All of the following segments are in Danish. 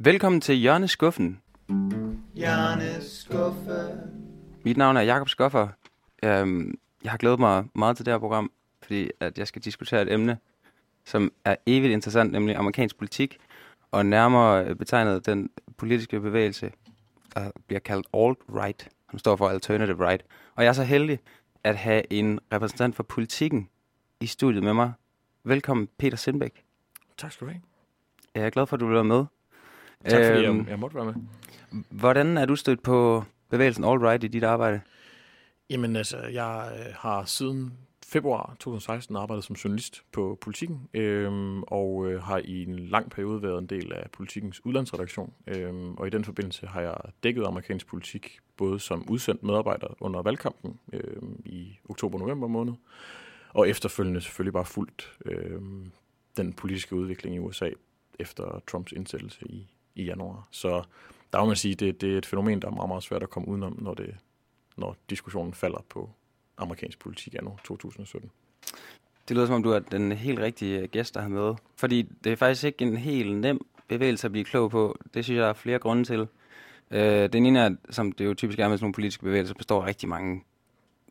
Velkommen til Jørnes Skuffen. Jørnes Skuffe. Mit navn er Jakob Skoffer. Øhm, jeg har glædet mig meget til det her program, fordi at jeg skal diskutere et emne, som er evigt interessant, nemlig amerikansk politik, og nærmere betegnet den politiske bevægelse, der bliver kaldt alt-right, som står for alternative right. Og jeg er så heldig at have en repræsentant for politikken i studiet med mig. Velkommen, Peter Sindbæk. Tak skal du have. Jeg er glad for, at du vil være med. Tak fordi Øhm, jeg, jeg måtte være med. Hvordan er du stødt på bevægelsen alt-right i dit arbejde? Jamen altså, jeg øh, har siden februar 2016 arbejdet som journalist på Politiken, øhm, og øh, har i en lang periode været en del af Politikens udlandsredaktion. Øhm, og i den forbindelse har jeg dækket amerikansk politik, både som udsendt medarbejder under valgkampen øhm, i oktober-november måned, og efterfølgende selvfølgelig bare fulgt øhm, den politiske udvikling i USA efter Trumps indsættelse i, i januar. Så der må man sige, det, det er et fænomen, der er meget, meget svært at komme udenom, når, det, når diskussionen falder på amerikansk politik anno 2017. Det lyder som om, du er den helt rigtige øh, gæst, der har med. Fordi det er faktisk ikke en helt nem bevægelse at blive klog på. Det synes jeg, der er flere grunde til. Øh, den ene er, som det jo typisk er med sådan nogle politiske bevægelser, består af rigtig mange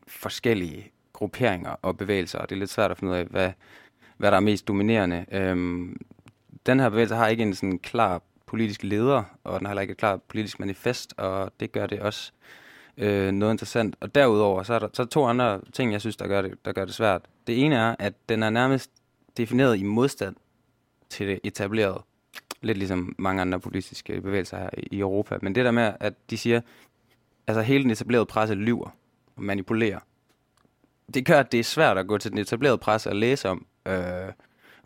forskellige grupperinger og bevægelser, og det er lidt svært at finde ud af, hvad, hvad der er mest dominerende. Øhm, den her bevægelse har ikke en sådan klar politisk leder, og den har heller ikke et klart politisk manifest, og det gør det også øh, noget interessant. Og derudover, så er, der, så er der to andre ting, jeg synes, der gør, det, der gør det svært. Det ene er, at den er nærmest defineret i modstand til det etablerede. Lidt ligesom mange andre politiske bevægelser her i Europa. Men det der med, at de siger, altså hele den etablerede presse lyver og manipulerer. Det gør, at det er svært at gå til den etablerede presse og læse om, øh,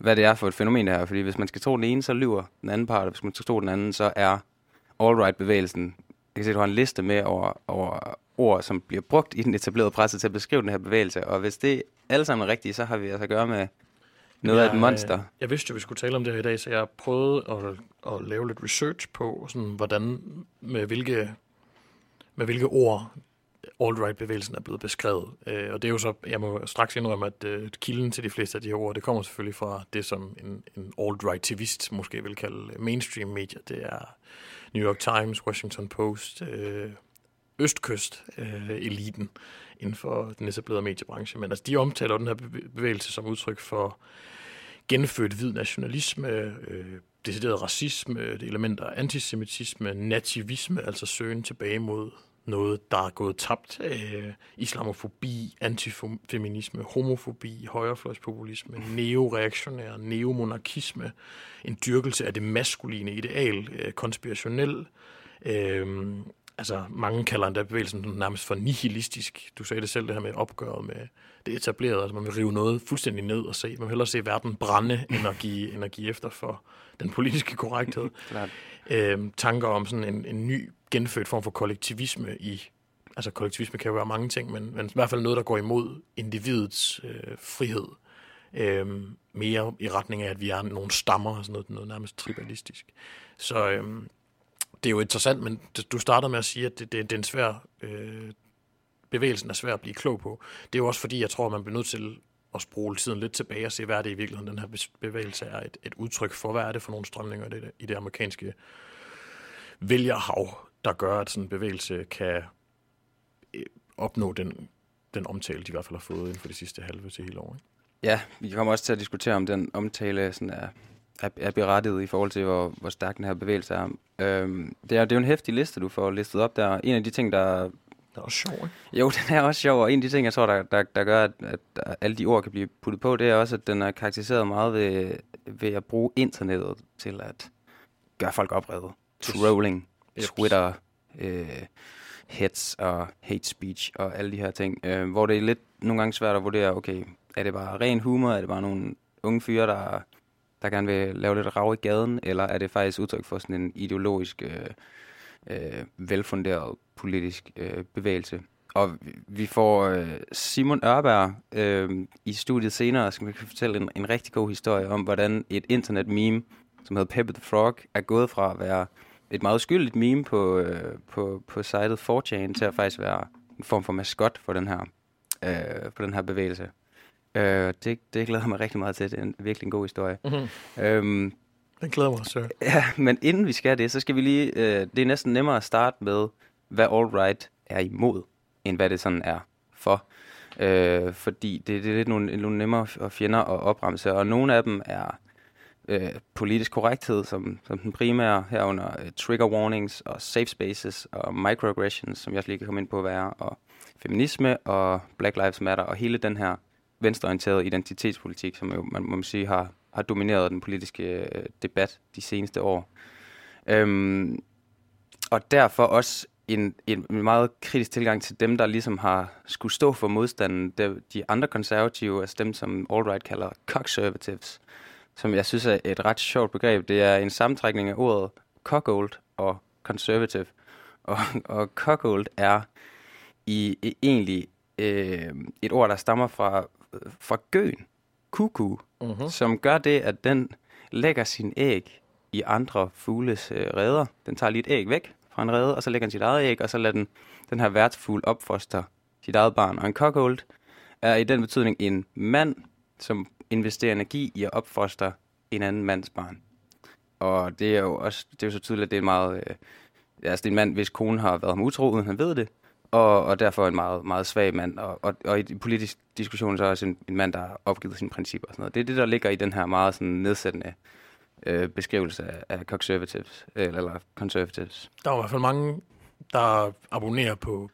hvad det er for et fænomen det her. Fordi hvis man skal tro den ene, så lyver den anden part, og hvis man skal tro den anden, så er alt-right-bevægelsen jeg kan se, at du har en liste med over, over ord, som bliver brugt i den etablerede presse til at beskrive den her bevægelse. Og hvis det alle sammen er rigtigt, så har vi altså at gøre med noget jeg, af et monster. Jeg vidste jo, vi skulle tale om det her i dag, så jeg prøvede at, at lave lidt research på, sådan, hvordan, med hvilke, med hvilke ord alt-right-bevægelsen er blevet beskrevet. Øh, og det er jo så, jeg må straks indrømme, at øh, kilden til de fleste af de her ord, det kommer selvfølgelig fra det, som en, en alt-right-tivist måske vil kalde mainstream media. Det er New York Times, Washington Post, øh, Østkyst-eliten øh, inden for den etablerede mediebranche. Men altså, de omtaler den her bevægelse som udtryk for genfødt hvid nationalisme, øh, decideret racisme, elementer af antisemitisme, nativisme, altså søgen tilbage mod noget, der er gået tabt. Øh, islamofobi, antifeminisme, homofobi, højrefløjspopulisme, neoreaktionær, neomonarkisme, en dyrkelse af det maskuline ideal, øh, konspirationel. Øh, altså, mange kalder endda bevægelsen nærmest for nihilistisk. Du sagde det selv, det her med opgøret med det etablerede. Altså, man vil rive noget fuldstændig ned og se. Man vil hellere se verden brænde, end at give, give efter for den politiske korrekthed. øh, tanker om sådan en, en ny genfødt form for kollektivisme i altså kollektivisme kan jo være mange ting, men, men i hvert fald noget, der går imod individets øh, frihed. Øh, mere i retning af, at vi er nogle stammer og sådan noget, noget nærmest tribalistisk. Så øh, det er jo interessant, men du starter med at sige, at det, det, det er en svær... Øh, bevægelsen er svær at blive klog på. Det er jo også fordi, jeg tror, man bliver nødt til at spole tiden lidt tilbage og se, hvad er det i virkeligheden, den her bevægelse er et, et udtryk for. Hvad er det for nogle strømninger i det, i det amerikanske vælgerhav, der gør, at sådan en bevægelse kan øh, opnå den, den omtale, de i hvert fald har fået inden for de sidste halve til hele år. Ikke? Ja, vi kommer også til at diskutere, om den omtale sådan er, er, er berettiget i forhold til, hvor, hvor stærk den her bevægelse er. Øhm, det, er det er jo en hæftig liste, du får listet op der. En af de ting, der... Det er også sjov, ikke? Jo, den er også sjov, og en af de ting, jeg tror, der, der, der gør, at, at alle de ord kan blive puttet på, det er også, at den er karakteriseret meget ved, ved at bruge internettet til at gøre folk oprevet. Trolling. Twitter, øh, hets og hate speech og alle de her ting, øh, hvor det er lidt nogle gange svært at vurdere, okay, er det bare ren humor, er det bare nogle unge fyre, der, der gerne vil lave lidt rav i gaden, eller er det faktisk udtryk for sådan en ideologisk, øh, øh, velfunderet politisk øh, bevægelse? Og vi- får øh, Simon Ørberg øh, i studiet senere, som kan fortælle en, en rigtig god historie om, hvordan et internet-meme, som hedder Peppa the Frog, er gået fra at være et meget skyldigt meme på, øh, på, på sitet 4chan til at faktisk være en form for maskot for den her, øh, for den her bevægelse. Øh, det, det glæder mig rigtig meget til. Det er en, virkelig en god historie. Mm-hmm. Øhm, Den glæder mig, sir. Ja, men inden vi skal det, så skal vi lige... Øh, det er næsten nemmere at starte med, hvad alt-right er imod, end hvad det sådan er for. Øh, fordi det, det er lidt nogle, nogle nemmere og fjender at opremse, og nogle af dem er øh, politisk korrekthed som, som den primære, herunder øh, trigger warnings og safe spaces og microaggressions, som jeg også lige kan komme ind på, hvad er, og feminisme og Black Lives Matter, og hele den her venstreorienteret identitetspolitik, som jo, man må sige har, har domineret den politiske øh, debat de seneste år. Øhm, og derfor også en, en meget kritisk tilgang til dem, der ligesom har skulle stå for modstanden. De, de andre konservative, altså dem, som Alright kalder conservatives, som jeg synes er et ret sjovt begreb. Det er en sammentrækning af ordet cuckold og conservative. Og, og cuckold er i, i egentlig øh, et ord, der stammer fra, fra gøen, kuku, uh-huh. som gør det, at den lægger sin æg i andre fugles øh, redder. Den tager lige et æg væk fra en rede, og så lægger den sit eget æg, og så lader den, den her værtsfugl opfoster sit eget barn. Og en cuckold er i den betydning en mand, som investerer energi i at opfostre en anden mands barn. Og det er jo også det er jo så tydeligt, at det er meget... Øh, altså det er en mand, hvis kone har været ham utro, uden han ved det, og, og derfor en meget, meget svag mand. Og, og, og i politisk diskussion så også en, en mand, der har opgivet sine principper og sådan noget. Det er det, der ligger i den her meget sådan nedsættende øh, beskrivelse af, af conservatives, eller, eller conservatives. Der er i hvert fald mange, der abonnerer på,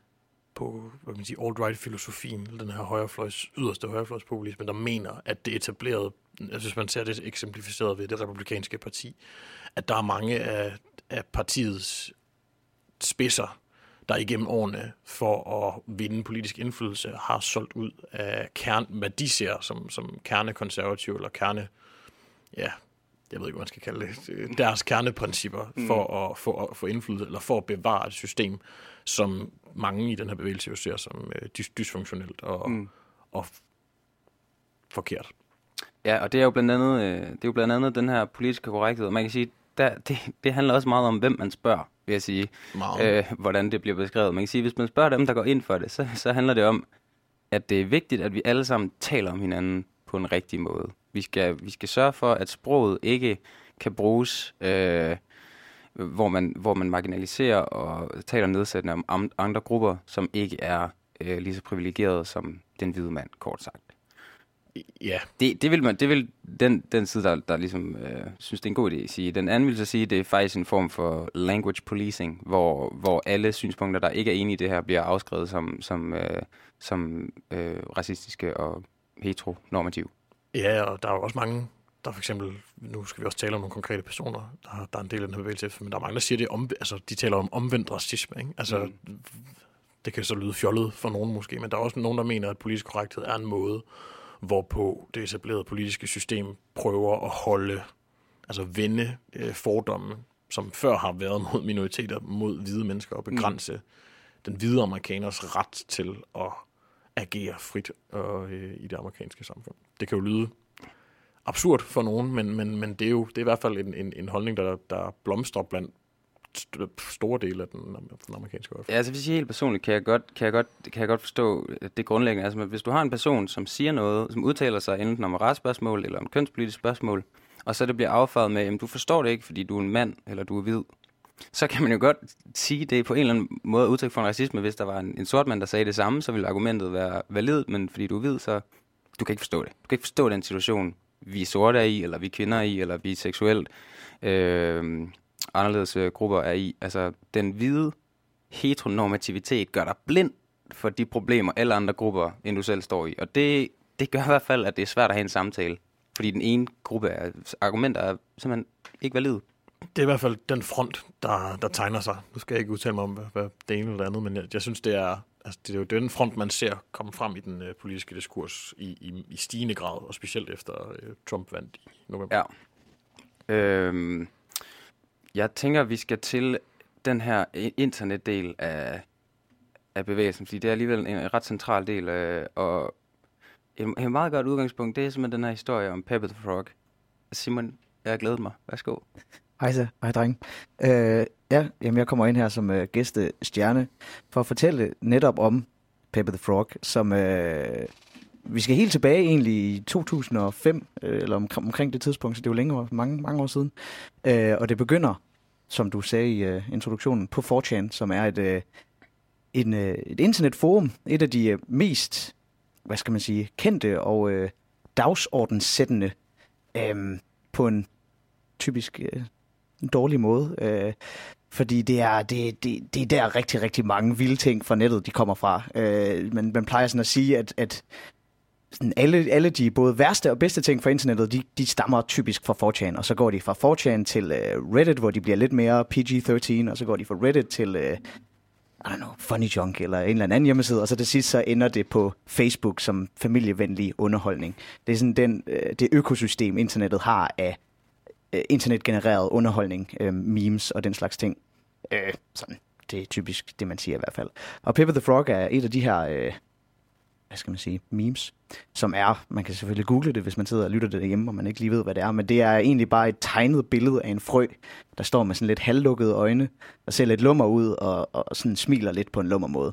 på hvad man siger, alt-right-filosofien, den her højrefløjs, yderste højrefløjspopulisme, der mener, at det etablerede, altså hvis man ser det eksemplificeret ved det republikanske parti, at der er mange af, af partiets spidser, der igennem årene for at vinde politisk indflydelse har solgt ud af kerne, hvad de ser som, som kernekonservativ eller kerne, ja, jeg ved ikke, hvad man skal kalde det, deres kerneprincipper mm. for at få, at få indflydelse, eller for at bevare et system, som mange i den her bevægelse jo ser som øh, dys- dysfunktionelt og, mm. og forkert. Ja, og det er jo blandt andet, øh, det er jo blandt andet den her politiske korrekthed, man kan sige, der, det, det handler også meget om, hvem man spørger, vil jeg sige, øh, hvordan det bliver beskrevet. Man kan sige, hvis man spørger dem, der går ind for det, så, så handler det om, at det er vigtigt, at vi alle sammen taler om hinanden på en rigtig måde. Vi skal, vi skal sørge for, at sproget ikke kan bruges, øh, hvor, man, hvor man marginaliserer og taler nedsættende om andre grupper, som ikke er øh, lige så privilegerede som den hvide mand, kort sagt. Ja. Det, det vil man, det vil den, den side, der, der ligesom øh, synes, det er en god idé at sige. Den anden vil så sige, det er faktisk en form for language policing, hvor, hvor alle synspunkter, der ikke er enige i det her, bliver afskrevet som, som, øh, som øh, racistiske og heteronormative. Ja, og der er jo også mange, der for eksempel, nu skal vi også tale om nogle konkrete personer, der, der er en del af den her bevægelse, men der er mange, der siger det om, altså de taler om omvendt racisme, ikke? Altså, mm. det kan så lyde fjollet for nogen måske, men der er også nogen, der mener, at politisk korrekthed er en måde, hvorpå det etablerede politiske system prøver at holde, altså vende øh, fordomme, som før har været mod minoriteter, mod hvide mennesker, og begrænse mm. den hvide amerikaners ret til at agere frit og, øh, i det amerikanske samfund. Det kan jo lyde absurd for nogen, men, men, men det er jo det er i hvert fald en, en, en holdning, der, der blomstrer blandt store dele af den, den amerikanske offentlighed. Ja, altså hvis jeg helt personligt, kan jeg godt, kan jeg godt, kan jeg godt forstå det grundlæggende. Altså hvis du har en person, som siger noget, som udtaler sig enten om et retsspørgsmål eller om kønspolitisk spørgsmål, og så det bliver affaret med, at du forstår det ikke, fordi du er en mand, eller du er hvid, så kan man jo godt sige det på en eller anden måde udtryk for en racisme. Hvis der var en, en sort mand, der sagde det samme, så ville argumentet være valid, men fordi du er hvid, så du kan ikke forstå det. Du kan ikke forstå den situation, vi er sorte er i, eller vi er kvinder er i, eller vi er seksuelt øh, anderledes øh, grupper er i. Altså, den hvide heteronormativitet gør dig blind for de problemer alle andre grupper, end du selv står i. Og det, det gør i hvert fald, at det er svært at have en samtale. Fordi den ene gruppe af argumenter er simpelthen ikke valide. Det er i hvert fald den front, der, der tegner sig. Nu skal jeg ikke udtale mig om, hvad, hvad det ene eller andet, men jeg, jeg synes, det er, altså, det er jo den front, man ser komme frem i den uh, politiske diskurs i, i, i stigende grad, og specielt efter uh, Trump vandt i november. Ja. Øhm, jeg tænker, vi skal til den her internetdel af, af bevægelsen, fordi det er alligevel en ret central del, øh, og et, et meget godt udgangspunkt, det er simpelthen den her historie om Peppe the Frog. Simon, jeg har glædet mig. Værsgo. Hej så. Hej dreng. Øh, ja, jamen jeg kommer ind her som øh, gæste stjerne for at fortælle netop om Peppe the Frog, som øh, vi skal helt tilbage egentlig i 2005, øh, eller om, omkring det tidspunkt, så det er jo længere, mange, mange år siden. Øh, og det begynder, som du sagde i uh, introduktionen, på 4chan, som er et, uh, en, uh, et internetforum, et af de uh, mest, hvad skal man sige, kendte og uh, dagsordenssættende øh, på en typisk uh, en dårlig måde. Uh, fordi det er, det, det, det er der rigtig, rigtig mange vilde ting fra nettet, de kommer fra. Øh, man, man plejer sådan at sige, at, at sådan alle, alle de både værste og bedste ting fra internettet, de, de stammer typisk fra 4chan, og så går de fra 4chan til uh, Reddit, hvor de bliver lidt mere PG-13, og så går de fra Reddit til, uh, I don't know, Funny Junk eller en eller anden hjemmeside, og så til sidst så ender det på Facebook som familievenlig underholdning. Det er sådan den, uh, det økosystem, internettet har af uh, internetgenereret underholdning, uh, memes og den slags ting. Uh, sådan, det er typisk det, man siger i hvert fald. Og Pepper the Frog er et af de her... Uh, hvad skal man sige, memes, som er, man kan selvfølgelig google det, hvis man sidder og lytter det derhjemme, og man ikke lige ved, hvad det er, men det er egentlig bare et tegnet billede af en frø, der står med sådan lidt halvlukkede øjne, og ser lidt lummer ud, og, og sådan smiler lidt på en lummer måde.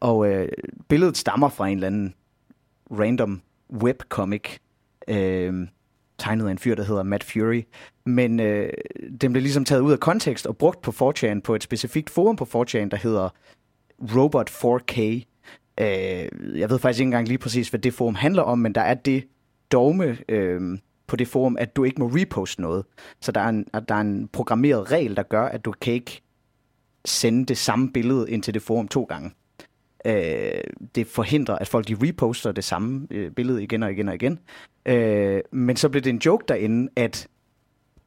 Og øh, billedet stammer fra en eller anden random webcomic, øh, tegnet af en fyr, der hedder Matt Fury. Men øh, den blev ligesom taget ud af kontekst og brugt på 4 på et specifikt forum på 4 der hedder Robot 4K, Øh, jeg ved faktisk ikke engang lige præcis, hvad det forum handler om, men der er det dogme øh, på det forum, at du ikke må reposte noget. Så der er, en, der er en programmeret regel, der gør, at du kan ikke sende det samme billede ind til det forum to gange. Øh, det forhindrer, at folk de reposter det samme øh, billede igen og igen og igen. Øh, men så blev det en joke derinde, at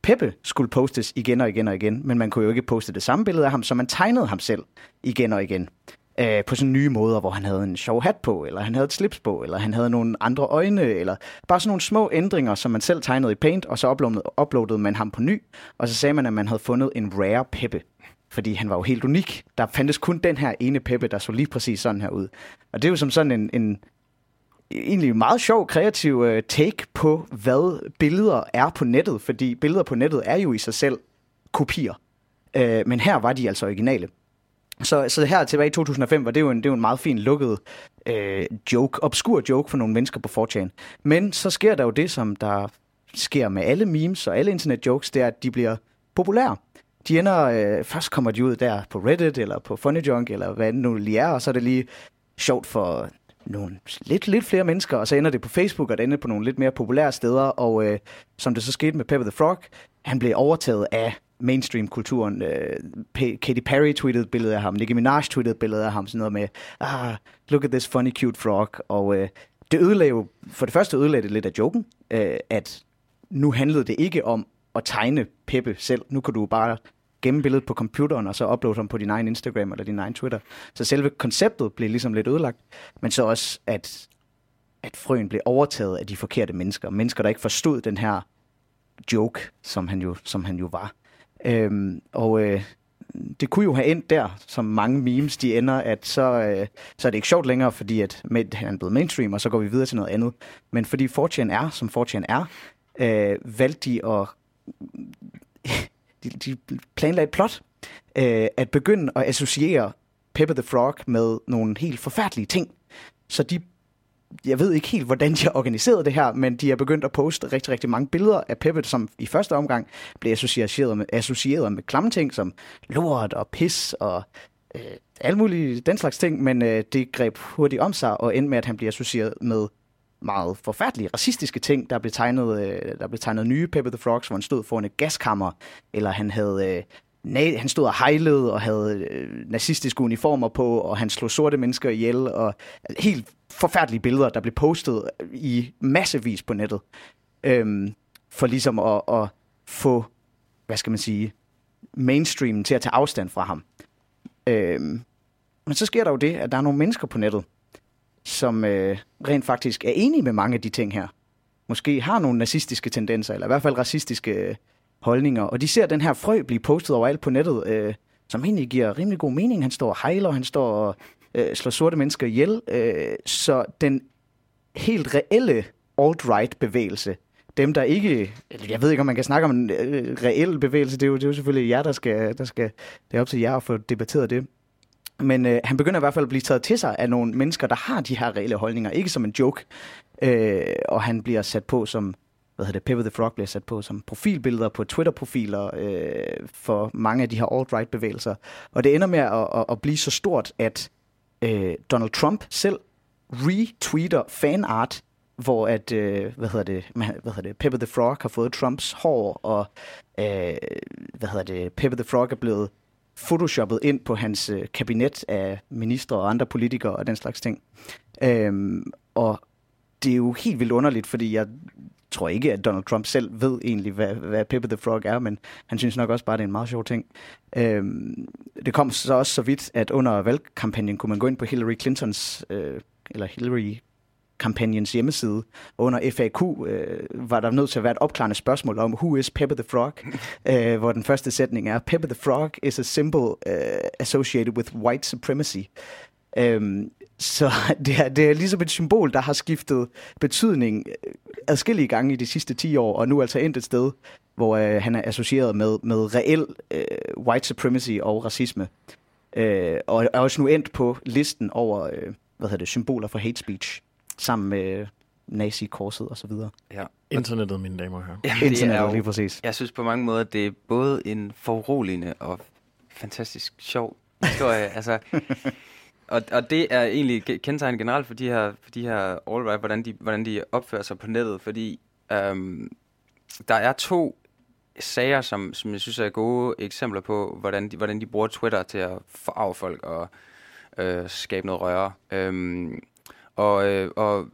Peppe skulle postes igen og igen og igen, men man kunne jo ikke poste det samme billede af ham, så man tegnede ham selv igen og igen øh, på sådan nye måder, hvor han havde en sjov hat på, eller han havde et slips på, eller han havde nogle andre øjne, eller bare sådan nogle små ændringer, som man selv tegnede i Paint, og så uploadede, uploadede man ham på ny, og så sagde man, at man havde fundet en rare Peppe, fordi han var jo helt unik. Der fandtes kun den her ene Peppe, der så lige præcis sådan her ud. Og det er jo som sådan en, en egentlig meget sjov, kreativ øh, take på, hvad billeder er på nettet, fordi billeder på nettet er jo i sig selv kopier. Uh, men her var de altså originale. Så, så her tilbage i 2005 var det jo en, det var en meget fin lukket øh, joke, obskur joke for nogle mennesker på 4 Men så sker der jo det, som der sker med alle memes og alle internet jokes, det er, at de bliver populære. De ender, øh, først kommer de ud der på Reddit eller på Funny Junk, eller hvad det nu lige er, og så er det lige sjovt for nogle lidt, lidt flere mennesker, og så ender det på Facebook, og det ender på nogle lidt mere populære steder, og øh, som det så skete med Pepper the Frog, han blev overtaget af mainstream-kulturen. Øh, Katy Perry tweetede et billede af ham, Nicki Minaj tweetede et billede af ham, sådan noget med, ah, look at this funny cute frog, og øh, det ødelagde jo, for det første ødelagde det lidt af joken, øh, at nu handlede det ikke om at tegne Peppe selv, nu kan du bare gemme billedet på computeren, og så uploade ham på din egen Instagram eller din egen Twitter. Så selve konceptet blev ligesom lidt ødelagt, men så også, at, at frøen blev overtaget af de forkerte mennesker. Mennesker, der ikke forstod den her joke, som han jo, som han jo var. Øhm, og øh, det kunne jo have endt der, som mange memes de ender, at så, øh, så er det ikke sjovt længere, fordi at med, han er blevet mainstream, og så går vi videre til noget andet. Men fordi 4 er, som 4 er, øh, valgte de at de, de planlagde et plot, øh, at begynde at associere Pepper the Frog med nogle helt forfærdelige ting. Så de jeg ved ikke helt, hvordan de har organiseret det her, men de har begyndt at poste rigtig, rigtig mange billeder af Peppet, som i første omgang blev associeret med, associeret med klamme ting, som lort og pis og øh, alle mulige den slags ting, men øh, det greb hurtigt om sig og endte med, at han bliver associeret med meget forfærdelige, racistiske ting. Der blev tegnet, øh, der blev tegnet nye Peppe the Frogs, hvor han stod foran et gaskammer, eller han havde øh, han stod og hejlede og havde øh, nazistiske uniformer på, og han slog sorte mennesker ihjel, og altså, helt forfærdelige billeder, der blev postet i massevis på nettet, øhm, for ligesom at, at få, hvad skal man sige, mainstream til at tage afstand fra ham. Øhm, men så sker der jo det, at der er nogle mennesker på nettet, som øh, rent faktisk er enige med mange af de ting her. Måske har nogle nazistiske tendenser, eller i hvert fald racistiske øh, holdninger, og de ser den her frø blive postet overalt på nettet, øh, som egentlig giver rimelig god mening. Han står og hejler, han står og øh, slår sorte mennesker ihjel. Øh, så den helt reelle alt-right bevægelse, dem der ikke, jeg ved ikke om man kan snakke om en øh, reel bevægelse, det er, jo, det er jo selvfølgelig jer, der skal, der skal, det er op til jer at få debatteret det. Men øh, han begynder i hvert fald at blive taget til sig af nogle mennesker, der har de her reelle holdninger. Ikke som en joke. Øh, og han bliver sat på som, hvad hedder det, Pepper the Frog bliver sat på som profilbilleder på Twitter-profiler øh, for mange af de her alt-right-bevægelser. Og det ender med at, at, at blive så stort, at øh, Donald Trump selv retweeter fanart, hvor at, øh, hvad hedder det, hvad hedder det, Pepper the Frog har fået Trumps hår, og øh, hvad hedder det, Pepper the Frog er blevet photoshoppet ind på hans øh, kabinet af ministre og andre politikere og den slags ting. Øhm, og det er jo helt vildt underligt, fordi jeg tror ikke, at Donald Trump selv ved egentlig, hvad, hvad Pepper the Frog er, men han synes nok også bare, det er en meget sjov ting. Øhm, det kom så også så vidt, at under valgkampagnen kunne man gå ind på Hillary Clintons, øh, eller Hillary kampagnens hjemmeside. Under FAQ øh, var der nødt til at være et opklarende spørgsmål om, who is Pepper the Frog? øh, hvor den første sætning er, Pepper the Frog is a symbol uh, associated with white supremacy. Øhm, så det er, det er ligesom et symbol, der har skiftet betydning øh, adskillige gange i de sidste 10 år, og nu altså endt et sted, hvor øh, han er associeret med, med reel øh, white supremacy og racisme. Øh, og er også nu endt på listen over øh, hvad hedder det, symboler for hate speech, sammen med nazi-korset og så videre. Ja. Internettet, mine damer og herrer. Er Internettet jo, lige præcis. jeg synes på mange måder, det er både en foruroligende og fantastisk sjov historie. altså, og, og det er egentlig ge- kendetegnet generelt for de her, for de her all-right, hvordan de, hvordan de opfører sig på nettet, fordi øhm, der er to sager, som, som jeg synes er gode eksempler på, hvordan de, hvordan de bruger Twitter til at forarve folk og øh, skabe noget røre. Øhm, og, øh, og,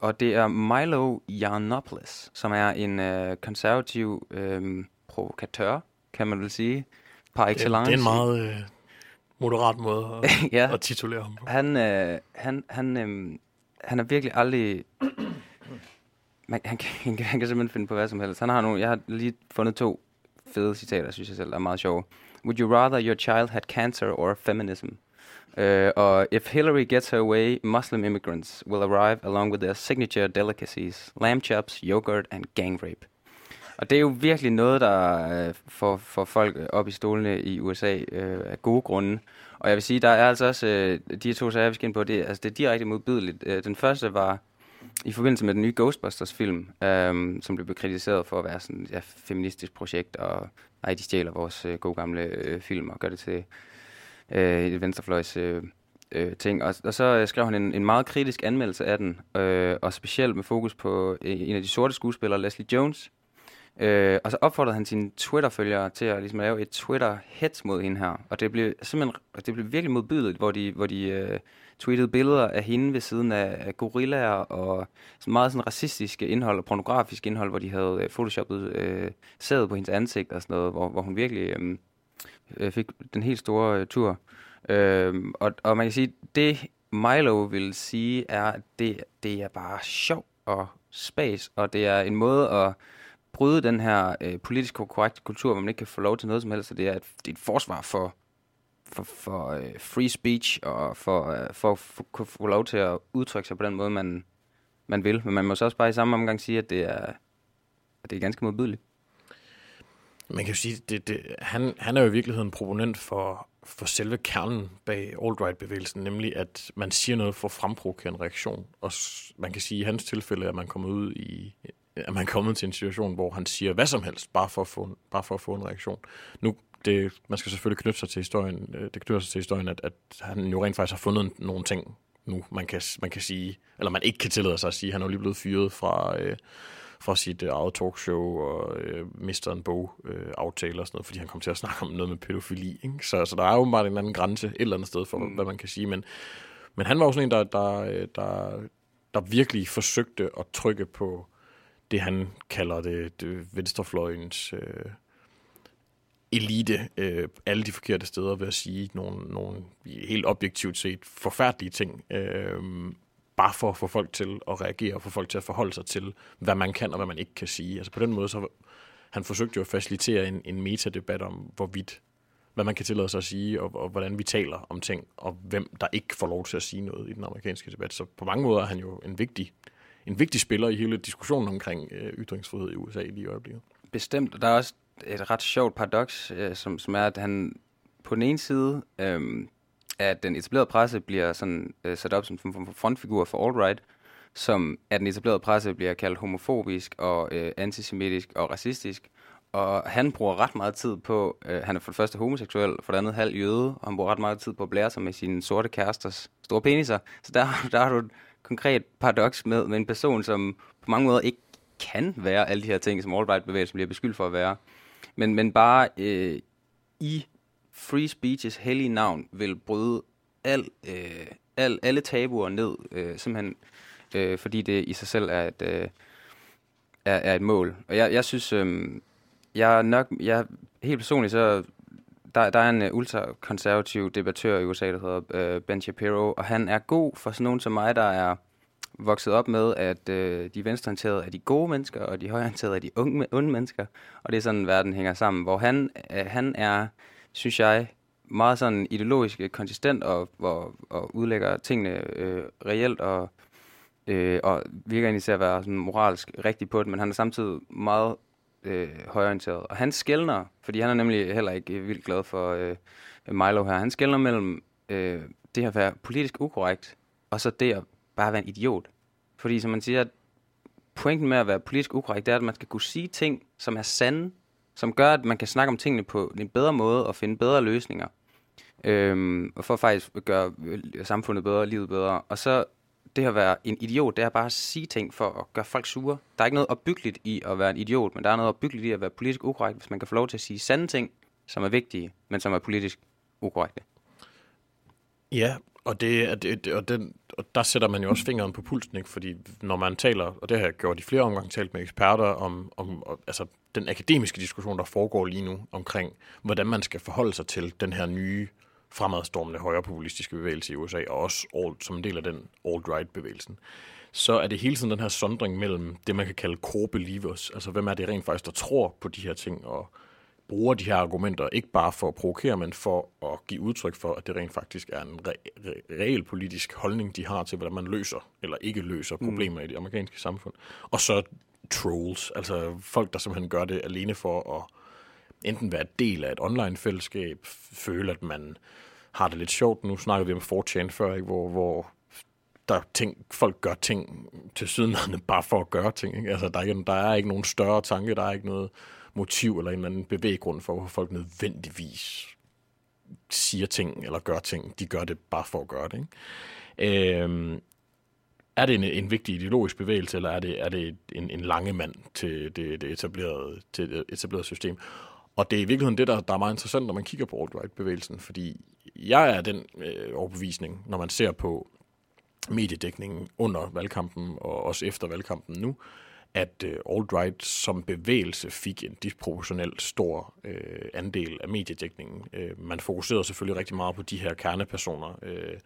og det er Milo Yiannopoulos, som er en øh, konservativ øh, provokatør, kan man vel sige, par Det, excellence. det er en meget øh, moderat måde at, ja. at titulere ham på. Han, øh, han, han, øh, han er virkelig aldrig... Man, han, kan, han, kan, han kan simpelthen finde på hvad som helst. Han har nogle, jeg har lige fundet to fede citater, synes jeg selv, er meget sjove. Would you rather your child had cancer or feminism? Uh, og if Hillary gets her way, Muslim immigrants will arrive along with their signature delicacies, lamb chops, yogurt and gang rape. Og det er jo virkelig noget, der øh, får, får folk øh, op i stolene i USA øh, af gode grunde. Og jeg vil sige, der er altså også øh, de to sager, vi skal ind på, det, altså, det er direkte modbydeligt. Øh, den første var i forbindelse med den nye Ghostbusters-film, øh, som blev kritiseret for at være sådan et ja, feministisk projekt, og nej, de stjæler vores øh, gode gamle øh, film og gør det til øh, et venstrefløjs øh, øh, ting. Og, og så øh, skrev han en, en meget kritisk anmeldelse af den, øh, og specielt med fokus på øh, en af de sorte skuespillere, Leslie Jones. Øh, og så opfordrede han sine Twitter-følgere til at ligesom, lave et Twitter-hets mod hende her. Og det blev simpelthen det blev virkelig modbydeligt, hvor de, hvor de øh, tweetede billeder af hende ved siden af, gorillaer og sådan meget sådan racistiske indhold og pornografisk indhold, hvor de havde øh, photoshoppet øh, sædet på hendes ansigt og sådan noget, hvor, hvor hun virkelig øh, øh, fik den helt store øh, tur. Øh, og, og man kan sige, det Milo vil sige er, at det, det er bare sjov og spas, og det er en måde at bryde den her øh, politisk korrekte kultur, hvor man ikke kan få lov til noget som helst, så det er et, det er et forsvar for, for, for øh, free speech, og for, øh, for at få, få, få lov til at udtrykke sig på den måde, man, man vil. Men man må så også bare i samme omgang sige, at det er, at det er ganske modbydeligt. Man kan jo sige, det, det, han, han er jo i virkeligheden proponent for, for selve kernen bag alt-right-bevægelsen, nemlig at man siger noget for at fremprovokere en reaktion. Og man kan sige, at i hans tilfælde er man kommet ud i er man kommet til en situation, hvor han siger hvad som helst, bare for at få bare for at få en reaktion. Nu, det, man skal selvfølgelig knytte sig til historien, øh, det knytter sig til historien, at, at han jo rent faktisk har fundet nogle ting nu, man kan, man kan sige, eller man ikke kan tillade sig at sige. Han er jo lige blevet fyret fra, øh, fra sit øh, eget talkshow og øh, mister en bog øh, aftale og sådan noget, fordi han kom til at snakke om noget med pædofili. Ikke? Så, så der er jo bare en anden grænse et eller andet sted for, mm. hvad man kan sige. Men, men han var jo sådan en, der, der, øh, der, der virkelig forsøgte at trykke på det, han kalder det, det venstrefløjens øh, elite, øh, alle de forkerte steder ved at sige nogle, nogle helt objektivt set forfærdelige ting, øh, bare for at få folk til at reagere, og få folk til at forholde sig til, hvad man kan og hvad man ikke kan sige. Altså på den måde, så han forsøgte jo at facilitere en, en metadebat om, hvorvidt, hvad man kan tillade sig at sige, og, og hvordan vi taler om ting, og hvem der ikke får lov til at sige noget i den amerikanske debat. Så på mange måder er han jo en vigtig, en vigtig spiller i hele diskussionen omkring øh, ytringsfrihed i USA lige i øjeblikket. Bestemt, og der er også et ret sjovt paradoks, øh, som, som er, at han på den ene side øh, at den etablerede presse bliver sådan øh, sat op som en frontfigur for alt-right, som at den etablerede presse bliver kaldt homofobisk og øh, antisemitisk og racistisk. Og han bruger ret meget tid på, øh, han er for det første homoseksuel, for det andet halv jøde, og han bruger ret meget tid på at blære sig med sine sorte kæresters store peniser. Så der, der har du konkret paradoks med, med en person, som på mange måder ikke kan være alle de her ting, som alt-right-bevægelsen bliver beskyldt for at være. Men, men bare øh, i free speeches hellige navn vil bryde al, øh, al, alle tabuer ned, øh, simpelthen øh, fordi det i sig selv er et, øh, er, er et mål. Og jeg, jeg synes, øh, jeg er nok, jeg, helt personligt, så der, der er en uh, ultrakonservativ debattør i USA, der hedder uh, Ben Shapiro, og han er god for sådan nogen som mig, der er vokset op med, at øh, de venstreorienterede er de gode mennesker, og de højreorienterede er de unge, onde mennesker. Og det er sådan, verden hænger sammen, hvor han, øh, han er, synes jeg, meget sådan ideologisk øh, konsistent og, og, og udlægger tingene øh, reelt og, øh, og virker egentlig til at være sådan moralsk rigtig på det, men han er samtidig meget øh, højorienteret. Og han skældner, fordi han er nemlig heller ikke vildt glad for øh, Milo her, han skældner mellem øh, det at være politisk ukorrekt, og så det at bare være en idiot. Fordi som man siger, pointen med at være politisk ukorrekt, det er, at man skal kunne sige ting, som er sande, som gør, at man kan snakke om tingene på en bedre måde og finde bedre løsninger. Øhm, for faktisk gøre øh, samfundet bedre, livet bedre. Og så det at være en idiot, det er bare at sige ting for at gøre folk sure. Der er ikke noget opbyggeligt i at være en idiot, men der er noget opbyggeligt i at være politisk ukorrekt, hvis man kan få lov til at sige sande ting, som er vigtige, men som er politisk ukorrekte. Ja, og, det, det, og, den, og der sætter man jo også fingeren på pulsen, ikke? fordi når man taler, og det har jeg gjort i flere omgange, talt med eksperter om, om altså den akademiske diskussion, der foregår lige nu omkring, hvordan man skal forholde sig til den her nye fremadstormende højrepopulistiske bevægelse i USA, og også all, som en del af den alt-right-bevægelsen, så er det hele tiden den her sondring mellem det, man kan kalde core believers, altså hvem er det rent faktisk, der tror på de her ting, og bruger de her argumenter ikke bare for at provokere, men for at give udtryk for, at det rent faktisk er en re- re- reel politisk holdning, de har til, hvordan man løser eller ikke løser mm. problemer mm. i det amerikanske samfund. Og så trolls, altså folk, der simpelthen gør det alene for at enten være del af et online-fællesskab, føle, at man har det lidt sjovt. Nu snakker vi om 4chan før, ikke? Hvor, hvor der ting, folk gør ting til sydenlandene bare for at gøre ting. Ikke? Altså, der, er ikke, der er ikke nogen større tanke, der er ikke noget motiv eller en eller anden bevæggrund for, hvorfor folk nødvendigvis siger ting eller gør ting. De gør det bare for at gøre det. Ikke? Øhm, er det en, en vigtig ideologisk bevægelse, eller er det, er det en, en lange mand til det, det, etablerede, til det etablerede system? Og det er i virkeligheden det, der, der er meget interessant, når man kigger på alt-right-bevægelsen, fordi jeg er den øh, overbevisning, når man ser på mediedækningen under valgkampen og også efter valgkampen nu, at øh, alt-right som bevægelse fik en disproportionelt stor øh, andel af mediedækningen. Øh, man fokuserede selvfølgelig rigtig meget på de her kernepersoner, øh,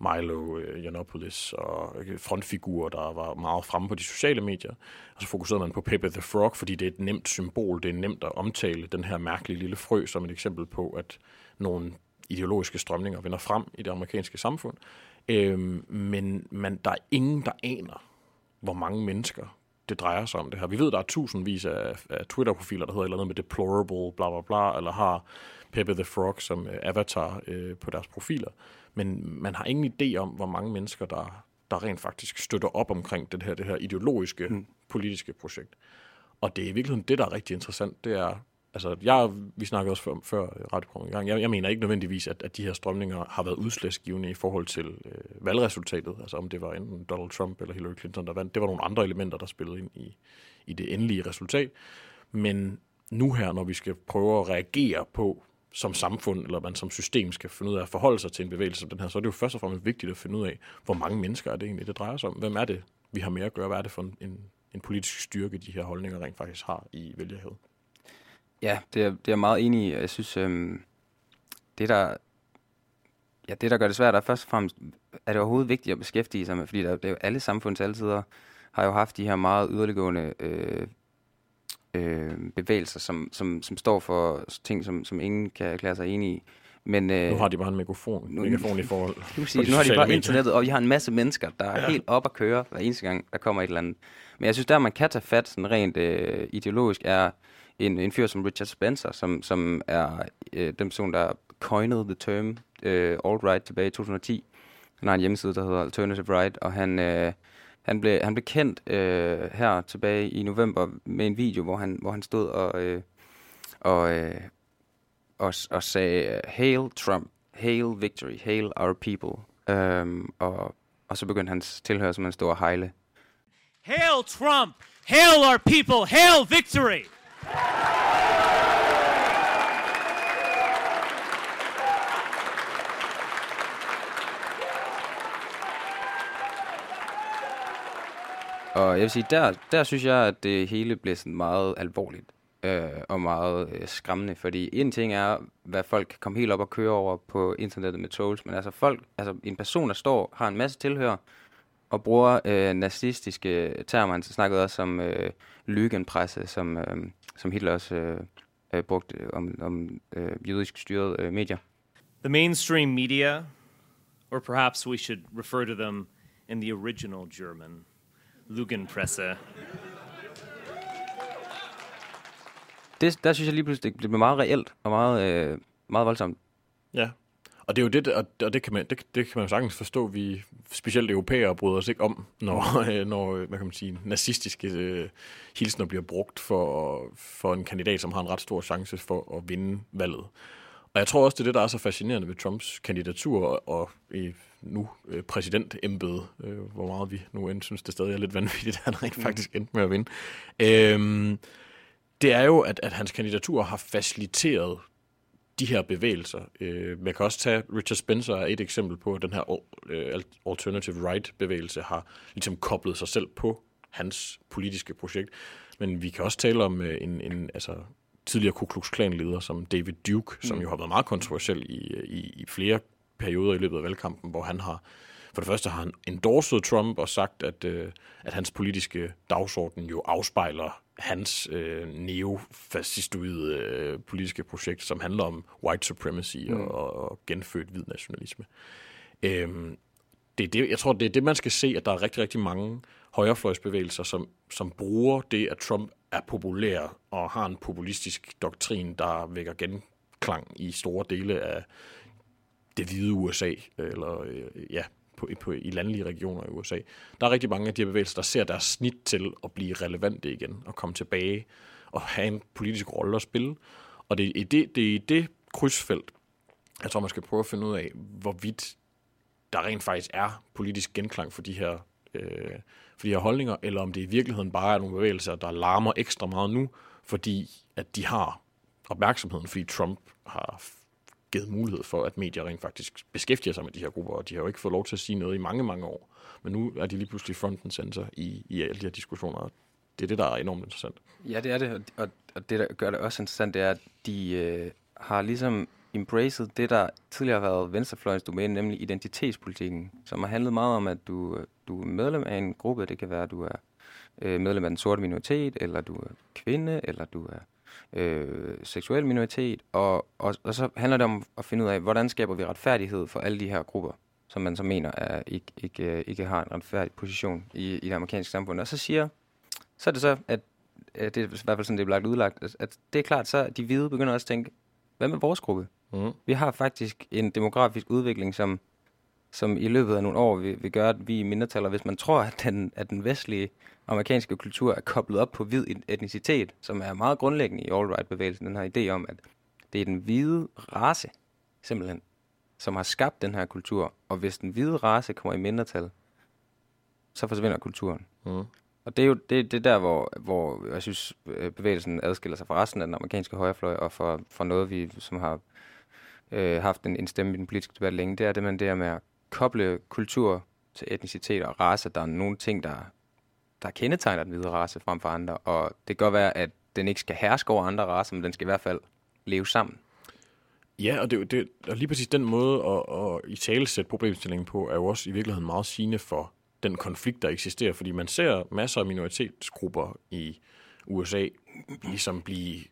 Milo øh, Yiannopoulos og øh, frontfigurer, der var meget fremme på de sociale medier. Og så fokuserede man på Pepe the Frog, fordi det er et nemt symbol. Det er nemt at omtale den her mærkelige lille frø som et eksempel på, at nogle ideologiske strømninger vinder frem i det amerikanske samfund. Øhm, men man, der er ingen, der aner, hvor mange mennesker det drejer sig om det her. Vi ved, der er tusindvis af, af Twitter-profiler, der hedder eller andet med deplorable, bla bla bla, eller har Pepe the Frog som øh, avatar øh, på deres profiler men man har ingen idé om, hvor mange mennesker, der, der rent faktisk støtter op omkring det her, det her ideologiske, mm. politiske projekt. Og det er i virkeligheden det, der er rigtig interessant. Det er, altså, jeg, vi snakkede også før, før radioprogrammet i gang. Jeg, jeg mener ikke nødvendigvis, at, at de her strømninger har været udslagsgivende i forhold til øh, valgresultatet. Altså om det var enten Donald Trump eller Hillary Clinton, der vandt. Det var nogle andre elementer, der spillede ind i, i det endelige resultat. Men nu her, når vi skal prøve at reagere på, som samfund, eller man som system skal finde ud af at forholde sig til en bevægelse som den her, så er det jo først og fremmest vigtigt at finde ud af, hvor mange mennesker er det egentlig, det drejer sig om. Hvem er det, vi har med at gøre? Hvad er det for en, en politisk styrke, de her holdninger rent faktisk har i vælgerhed? Ja, det er, det er meget enig i. Jeg synes, øhm, det der Ja, det, der gør det svært, er først og fremmest, er det overhovedet vigtigt at beskæftige sig med, fordi der, det er jo alle samfunds altid har jo haft de her meget yderliggående øh, øh, bevægelser, som, som, som står for ting, som, som ingen kan erklære sig enige i. Men, øh, nu har de bare en mikrofon, nu, mikrofon i forhold. Præcis, nu har de bare medier. internettet, og vi har en masse mennesker, der er ja. helt op at køre hver eneste gang, der kommer et eller andet. Men jeg synes, der man kan tage fat sådan rent øh, ideologisk, er en, en fyr som Richard Spencer, som, som er øh, den person, der coined the term øh, alt-right tilbage i 2010. Han har en hjemmeside, der hedder Alternative Right, og han, øh, han, blev, han blev kendt øh, her tilbage i november med en video, hvor han, hvor han stod og, øh, og, øh, og, og sagde, Hail Trump, Hail Victory, Hail Our People. Øhm, og, og så begyndte hans tilhører som en stor hejle. Hail Trump! Hail our people! Hail victory! Og jeg vil sige, der, der synes jeg, at det hele bliver sådan meget alvorligt øh, og meget øh, skræmmende, fordi en ting er, hvad folk kan komme helt op og køre over på internettet med trolls, men altså folk, altså en person, der står, har en masse tilhør, og bruger øh, nazistiske termer, han snakkede også om øh, lygenpresse, som, øh, som Hitler også øh, øh, brugte om, om øh, jødisk styrede øh, medier. The mainstream media, or perhaps we should refer to them in the original German, Lügenpresse, Det, der synes jeg lige pludselig, det blev meget reelt og meget, øh, meget voldsomt. Ja, og det er jo det, og og det kan man, det, det kan man jo sagtens forstå, vi specielt europæere bryder os ikke om, når, øh, når hvad kan man sige, nazistiske øh, hilsner bliver brugt for, for en kandidat, som har en ret stor chance for at vinde valget. Og jeg tror også, det er det, der er så fascinerende ved Trumps kandidatur og, og i nu øh, præsidentembede, øh, hvor meget vi nu end synes, det stadig er lidt vanvittigt, at han rent faktisk endte med at vinde. Øh, det er jo, at, at hans kandidatur har faciliteret de her bevægelser. Øh, man kan også tage Richard Spencer er et eksempel på, at den her øh, alternative right-bevægelse har ligesom koblet sig selv på hans politiske projekt. Men vi kan også tale om øh, en, en altså, tidligere Ku Klux Klan-leder som David Duke, mm. som jo har været meget kontroversiel i, i, i flere perioder i løbet af valgkampen, hvor han har for det første har han endorset Trump og sagt, at, øh, at hans politiske dagsorden jo afspejler hans øh, neofascistoide øh, politiske projekt, som handler om white supremacy mm. og, og genfødt hvid nationalisme. Øhm, det er det, jeg tror, det er det, man skal se, at der er rigtig, rigtig mange højrefløjsbevægelser, som, som bruger det, at Trump er populær og har en populistisk doktrin, der vækker genklang i store dele af det hvide USA, eller øh, ja, på, på, i landlige regioner i USA. Der er rigtig mange af de her bevægelser, der ser deres snit til at blive relevante igen og komme tilbage og have en politisk rolle at spille. Og det er i det, det, er i det krydsfelt, jeg tror, man skal prøve at finde ud af, hvorvidt der rent faktisk er politisk genklang for de her, øh, for de her holdninger, eller om det i virkeligheden bare er nogle bevægelser, der larmer ekstra meget nu, fordi at de har opmærksomheden, fordi Trump har givet mulighed for, at medier rent faktisk beskæftiger sig med de her grupper, og de har jo ikke fået lov til at sige noget i mange, mange år. Men nu er de lige pludselig front and center i, i alle de her diskussioner, det er det, der er enormt interessant. Ja, det er det, og, og det, der gør det også interessant, det er, at de øh, har ligesom embraced det, der tidligere har været venstrefløjens domæne, nemlig identitetspolitikken, som har handlet meget om, at du, øh, du er medlem af en gruppe. Det kan være, at du er øh, medlem af den sorte minoritet, eller du er kvinde, eller du er øh, seksuel minoritet, og, og, og så handler det om at finde ud af, hvordan skaber vi retfærdighed for alle de her grupper, som man så mener er, ikke, ikke, øh, ikke har en retfærdig position i, i det amerikanske samfund. Og så siger, så er det så, at, at det er i hvert fald sådan, det er blevet udlagt, at det er klart, så de hvide begynder også at tænke, hvad med vores gruppe? Mm. Vi har faktisk en demografisk udvikling, som, som i løbet af nogle år vil, vil gøre, at vi er mindretal, hvis man tror, at den, at den vestlige amerikanske kultur er koblet op på hvid etnicitet, som er meget grundlæggende i alt-right-bevægelsen, den her idé om, at det er den hvide race, simpelthen, som har skabt den her kultur, og hvis den hvide race kommer i mindretal, så forsvinder kulturen. Mm. Og det er jo det, det er der, hvor, hvor jeg synes, øh, bevægelsen adskiller sig fra resten af den amerikanske højrefløj, og for, for noget, vi som har øh, haft en, en stemme i den politiske debat længe, det er det, man der med at koble kultur til etnicitet og race. Der er nogle ting, der der kendetegner den hvide race frem for andre. Og det kan godt være, at den ikke skal herske over andre racer, men den skal i hvert fald leve sammen. Ja, og, det, det, og lige præcis den måde at, at i tale sætte problemstillingen på, er jo også i virkeligheden meget sigende for den konflikt, der eksisterer. Fordi man ser masser af minoritetsgrupper i USA ligesom blive...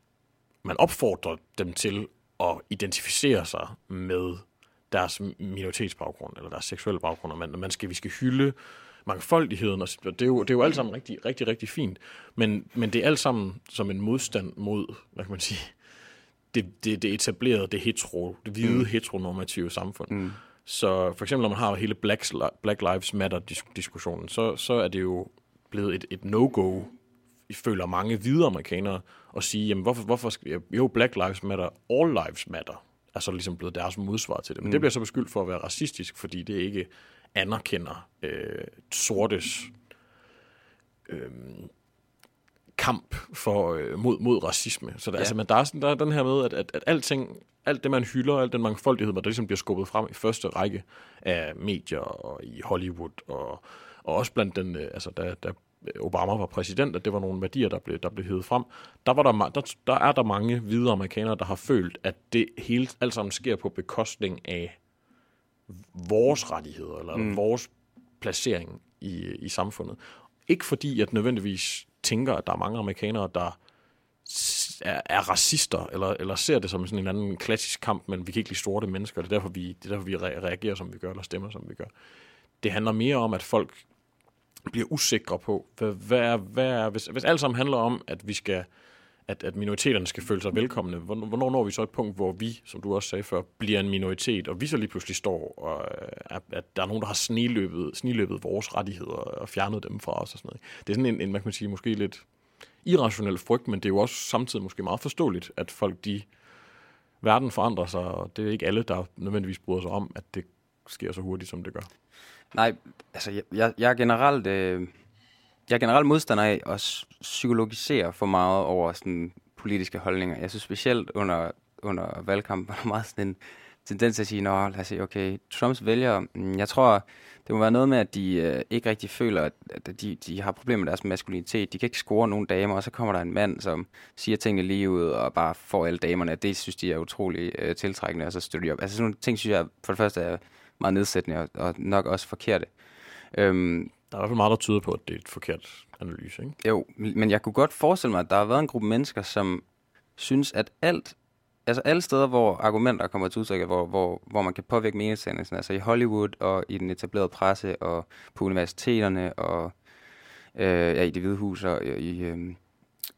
Man opfordrer dem til at identificere sig med deres minoritetsbaggrund, eller deres seksuelle baggrund. Man, man skal, vi skal hylde mangfoldigheden, og det er jo, det er jo alt sammen rigtig, rigtig, rigtig fint, men, men det er alt sammen som en modstand mod, hvad kan man sige, det, det, det etablerede, det hetero, det hvide mm. heteronormative samfund. Mm. Så for eksempel, når man har hele Black, Black Lives Matter-diskussionen, så, så er det jo blevet et, et no-go, føler mange hvide amerikanere, at sige, jamen hvorfor, hvorfor skal, jo, Black Lives Matter, All Lives Matter, er så ligesom blevet deres modsvar til det. Men mm. det bliver så beskyldt for at være racistisk, fordi det ikke anerkender øh, sortes øh, kamp for, øh, mod, mod racisme. Så der, ja. altså, men der, er sådan, der er den her med, at, at, at alting, alt det, man hylder, alt den mangfoldighed, der ligesom bliver skubbet frem i første række af medier og i Hollywood, og, og også blandt den, øh, altså da, da Obama var præsident, at det var nogle værdier, der blev, der blev hævet frem. Der, var der, der, der er der mange hvide amerikanere, der har følt, at det hele alt sammen sker på bekostning af vores rettigheder, eller mm. vores placering i, i samfundet. Ikke fordi, at nødvendigvis tænker, at der er mange amerikanere, der er, er racister, eller, eller ser det som sådan en anden klassisk kamp, men vi kan ikke lide sorte mennesker, det er derfor, vi, det er derfor, vi reagerer, som vi gør, eller stemmer, som vi gør. Det handler mere om, at folk bliver usikre på, hvad, hvad er, hvad er, hvis, hvis alt sammen handler om, at vi skal at, at minoriteterne skal føle sig velkomne. Hvornår når vi så et punkt, hvor vi, som du også sagde før, bliver en minoritet, og vi så lige pludselig står, og at, at der er nogen, der har sniløbet, sniløbet vores rettigheder og fjernet dem fra os og sådan noget. Det er sådan en, en man kan sige, måske lidt irrationel frygt, men det er jo også samtidig måske meget forståeligt, at folk, de, verden forandrer sig, og det er ikke alle, der nødvendigvis bryder sig om, at det sker så hurtigt, som det gør. Nej, altså jeg, jeg, jeg er generelt... Øh jeg er generelt modstander af at psykologisere for meget over sådan politiske holdninger. Jeg synes specielt under, under valgkampen var der meget sådan en tendens til at sige, nå lad os se, okay, Trumps vælgere, mm, jeg tror, det må være noget med, at de øh, ikke rigtig føler, at, at de, de har problemer med deres maskulinitet. De kan ikke score nogen damer, og så kommer der en mand, som siger tingene lige ud og bare får alle damerne. Det synes de er utrolig øh, tiltrækkende, og så støtter de op. Altså sådan nogle ting, synes jeg for det første er meget nedsættende og, og nok også forkerte. Øhm, der er i hvert fald meget, der tyder på, at det er et forkert analyse, ikke? Jo, men jeg kunne godt forestille mig, at der har været en gruppe mennesker, som synes, at alt, altså alle steder, hvor argumenter kommer til udtryk, hvor, hvor, hvor man kan påvirke meningsdannelsen, altså i Hollywood og i den etablerede presse og på universiteterne og øh, ja, i det hvide hus og i, øh,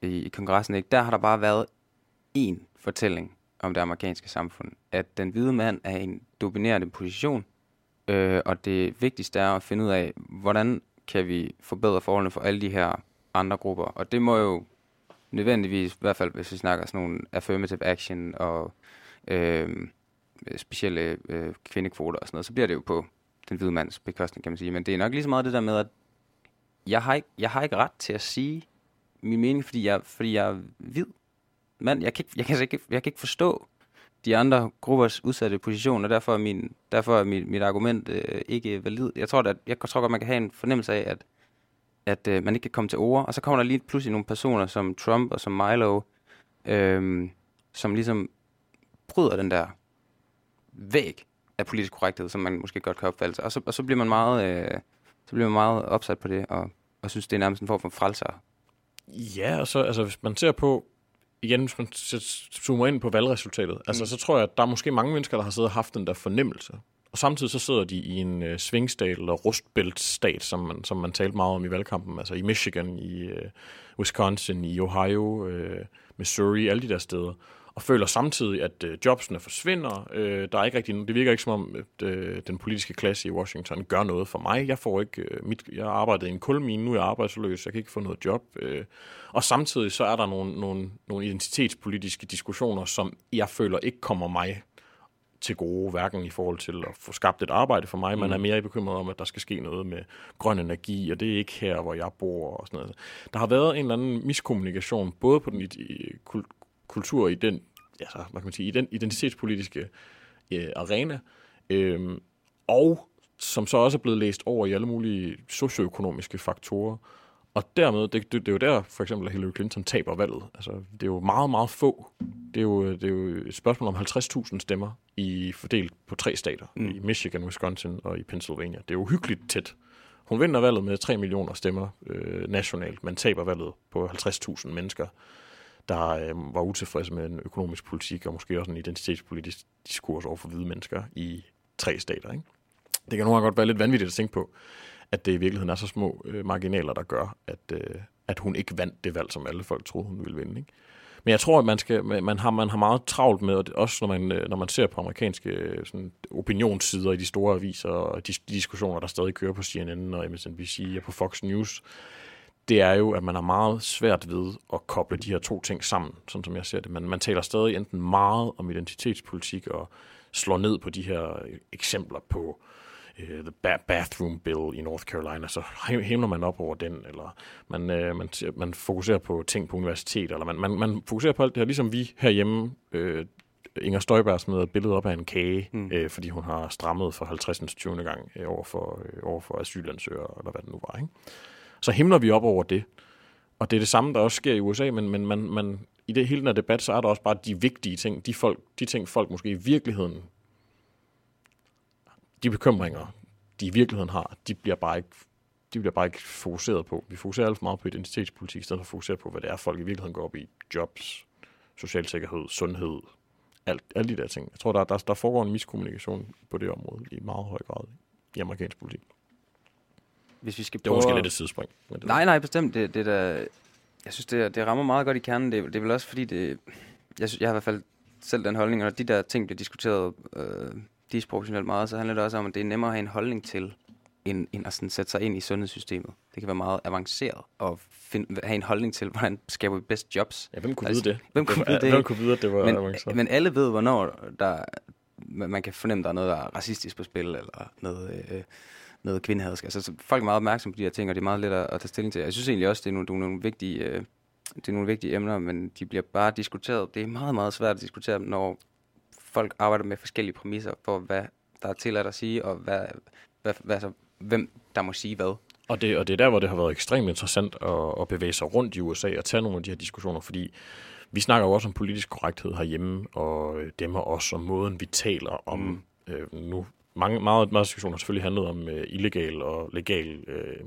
i, i kongressen, ikke? der har der bare været én fortælling om det amerikanske samfund, at den hvide mand er i en dominerende position, Øh, og det vigtigste er at finde ud af, hvordan kan vi forbedre forholdene for alle de her andre grupper. Og det må jo nødvendigvis, i hvert fald hvis vi snakker sådan nogle affirmative action og øh, specielle øh, kvindekvoter og sådan noget, så bliver det jo på den hvide mands bekostning, kan man sige. Men det er nok lige så meget det der med, at jeg har ikke, jeg har ikke ret til at sige min mening, fordi jeg, fordi jeg er hvid mand. Jeg kan, ikke, jeg, kan altså ikke, jeg kan ikke forstå, de andre gruppers udsatte position, og derfor er, min, derfor er mit, mit argument øh, ikke valid. Jeg tror, at, jeg tror godt, man kan have en fornemmelse af, at, at øh, man ikke kan komme til ord, og så kommer der lige pludselig nogle personer som Trump og som Milo, øh, som ligesom bryder den der væg af politisk korrekthed, som man måske godt kan opfatte og så, og så bliver man meget, øh, så bliver man meget opsat på det, og, og synes, det er nærmest en form for frelser. Ja, og så altså, hvis man ser på, igen, hvis man zoomer ind på valgresultatet, altså, mm. så tror jeg, at der er måske mange mennesker, der har siddet og haft den der fornemmelse. Og samtidig så sidder de i en øh, svingstat eller rustbæltstat, som man, som man talte meget om i valgkampen, altså i Michigan, i øh, Wisconsin, i Ohio, øh, Missouri, alle de der steder og føler samtidig, at øh, jobsene forsvinder. Øh, der er ikke rigtig, det virker ikke som om, at øh, den politiske klasse i Washington gør noget for mig. Jeg får ikke øh, mit, jeg arbejdet i en kulmine, nu er jeg arbejdsløs, jeg kan ikke få noget job. Øh, og samtidig så er der nogle, nogle, nogle identitetspolitiske diskussioner, som jeg føler ikke kommer mig til gode, hverken i forhold til at få skabt et arbejde for mig. Mm. Man er mere bekymret om, at der skal ske noget med grøn energi, og det er ikke her, hvor jeg bor og sådan noget. Der har været en eller anden miskommunikation, både på den kultur i den, altså, hvad kan man sige, i den identitetspolitiske øh, arena, øh, og som så også er blevet læst over i alle mulige socioøkonomiske faktorer. Og dermed, det, det, det er jo der, for eksempel, at Hillary Clinton taber valget. Altså, det er jo meget, meget få. Det er jo, det er jo et spørgsmål om 50.000 stemmer i fordelt på tre stater. Mm. I Michigan, Wisconsin og i Pennsylvania. Det er jo hyggeligt tæt. Hun vinder valget med 3 millioner stemmer øh, nationalt, men taber valget på 50.000 mennesker der øh, var utilfredse med en økonomisk politik, og måske også en identitetspolitisk diskurs over for hvide mennesker i tre stater. Ikke? Det kan nogle gange godt være lidt vanvittigt at tænke på, at det i virkeligheden er så små øh, marginaler, der gør, at, øh, at hun ikke vandt det valg, som alle folk troede, hun ville vinde. Ikke? Men jeg tror, at man, skal, man, har, man har meget travlt med, og det- også når man, øh, når man ser på amerikanske øh, sådan, opinionssider i de store aviser, og de, de diskussioner, der stadig kører på CNN og MSNBC og på Fox News, det er jo, at man har meget svært ved at koble de her to ting sammen, sådan som jeg ser det. Man, man taler stadig enten meget om identitetspolitik og slår ned på de her øh, eksempler på uh, the ba- bathroom bill i North Carolina, så hæ- hævner man op over den, eller man, øh, man, man fokuserer på ting på universitet, eller man, man, man fokuserer på alt det her, ligesom vi herhjemme, øh, Inger Støjberg smider et billede op af en kage, mm. øh, fordi hun har strammet for 50. 20. gang øh, over, for, øh, over for asylansøgere, eller hvad det nu var. Ikke? Så himler vi op over det. Og det er det samme, der også sker i USA, men, men man, man, i det hele den her debat, så er der også bare de vigtige ting, de, folk, de ting, folk måske i virkeligheden, de bekymringer, de i virkeligheden har, de bliver bare ikke de bliver bare ikke fokuseret på. Vi fokuserer alt for meget på identitetspolitik, i stedet for at fokusere på, hvad det er, folk i virkeligheden går op i. Jobs, social sikkerhed, sundhed, alt, alle de der ting. Jeg tror, der, der, der foregår en miskommunikation på det område i meget høj grad i amerikansk politik. Hvis vi skal Det var måske prøve at- lidt et sidespring. Men det Nej, nej, bestemt. Det, det der, jeg synes, det, det rammer meget godt i kernen. Det, det er vel også fordi, det, jeg, synes, jeg har i hvert fald selv den holdning, og når de der ting bliver diskuteret øh, disproportionelt meget, så handler det også om, at det er nemmere at have en holdning til, end, end at sådan sætte sig ind i sundhedssystemet. Det kan være meget avanceret at finde, have en holdning til, hvordan skaber vi bedst jobs. Ja, hvem kunne Altså, vide det? hvem kunne var- vide det? Hvem kunne vide, at det var Men, avanceret? men alle ved, hvornår der, man man kan fornemme, der er noget, der er racistisk på spil, eller noget, øh, noget kvindehadsk. Altså, så folk er meget opmærksomme på de her ting, og det er meget let at, at tage stilling til. Jeg synes egentlig også, det er nogle, nogle vigtige... Øh, det er nogle vigtige emner, men de bliver bare diskuteret. Det er meget, meget svært at diskutere dem, når folk arbejder med forskellige præmisser for, hvad der er tilladt at sige, og hvad, hvad, hvad, så, hvem der må sige hvad. Og det, og det er der, hvor det har været ekstremt interessant at, at bevæge sig rundt i USA og tage nogle af de her diskussioner, fordi vi snakker jo også om politisk korrekthed herhjemme, og dem og os om måden, vi taler om mm. øh, nu. Mange, meget, meget diskussioner har selvfølgelig handlet om øh, illegal og legal øh,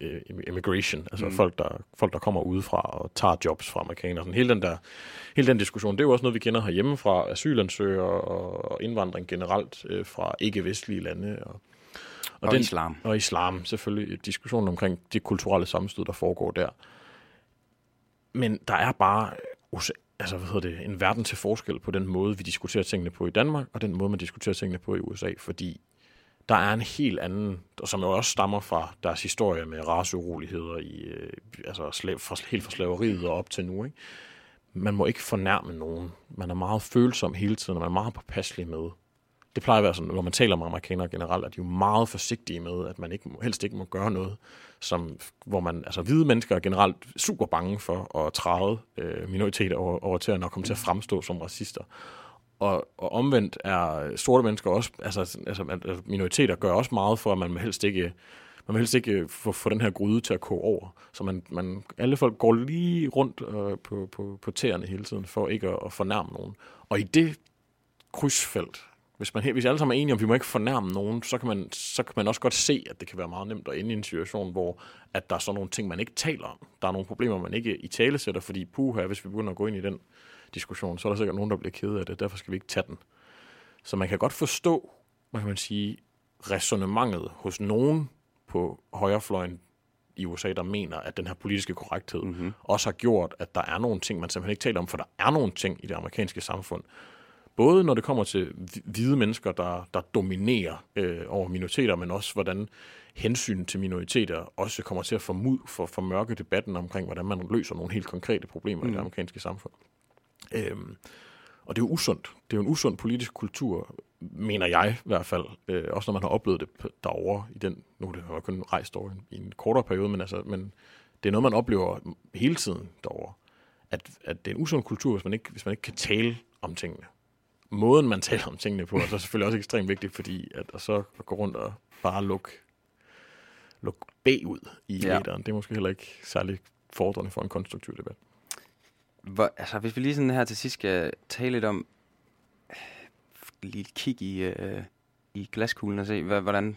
øh, immigration, altså mm. folk, der, folk, der kommer udefra og tager jobs fra amerikanere. Sådan hele den der hele den diskussion, det er jo også noget, vi kender herhjemme fra asylansøgere og, og indvandring generelt øh, fra ikke-vestlige lande. Og, Og islam. Og islam, selvfølgelig. Diskussionen omkring det kulturelle sammenstød, der foregår der. Men der er bare altså, hvad hedder det, en verden til forskel på den måde, vi diskuterer tingene på i Danmark, og den måde, man diskuterer tingene på i USA, fordi der er en helt anden, som jo også stammer fra deres historie med raceuroligheder i, øh, altså slav, fra, helt fra slaveriet og op til nu. Ikke? Man må ikke fornærme nogen. Man er meget følsom hele tiden, og man er meget påpasselig med. Det plejer at være sådan, når man taler om amerikanere generelt, at de er jo meget forsigtige med, at man ikke, helst ikke må gøre noget, som, hvor man, altså hvide mennesker er generelt super bange for at træde øh, minoriteter over, over til at komme til at fremstå som racister. Og, og omvendt er sorte mennesker også, altså, altså, altså, altså minoriteter gør også meget for, at man helst ikke, man vil helst ikke få, få den her gryde til at koge over. Så man, man, alle folk går lige rundt øh, på, på, på tæerne hele tiden, for ikke at, at fornærme nogen. Og i det krydsfelt, hvis, man, hvis alle sammen er enige om, at vi må ikke fornærme nogen, så kan, man, så kan man også godt se, at det kan være meget nemt at ende i en situation, hvor at der er sådan nogle ting, man ikke taler om. Der er nogle problemer, man ikke i tale sætter, fordi puha, hvis vi begynder at gå ind i den diskussion, så er der sikkert nogen, der bliver ked af det, derfor skal vi ikke tage den. Så man kan godt forstå, hvad kan man sige, resonemanget hos nogen på højrefløjen i USA, der mener, at den her politiske korrekthed mm-hmm. også har gjort, at der er nogle ting, man simpelthen ikke taler om, for der er nogle ting i det amerikanske samfund, både når det kommer til hvi- hvide mennesker, der, der dominerer øh, over minoriteter, men også hvordan hensyn til minoriteter også kommer til at formud, for, formørke debatten omkring, hvordan man løser nogle helt konkrete problemer mm. i det amerikanske samfund. Øhm, og det er jo usundt. Det er jo en usund politisk kultur, mener jeg i hvert fald. Øh, også når man har oplevet det derovre i den, nu er det jeg kun rejst over i en kortere periode, men, altså, men det er noget, man oplever hele tiden derovre. At, at det er en usund kultur, hvis man, ikke, hvis man ikke kan tale om tingene. Måden, man taler om tingene på, er så selvfølgelig også ekstremt vigtigt, fordi at, at så gå rundt og bare lukke luk bagud i Ja. ja. det er måske heller ikke særlig fordrende for en konstruktiv debat. Hvor, altså, hvis vi lige sådan her til sidst skal tale lidt om, øh, lige kigge i, øh, i glaskuglen og se, hvad, hvordan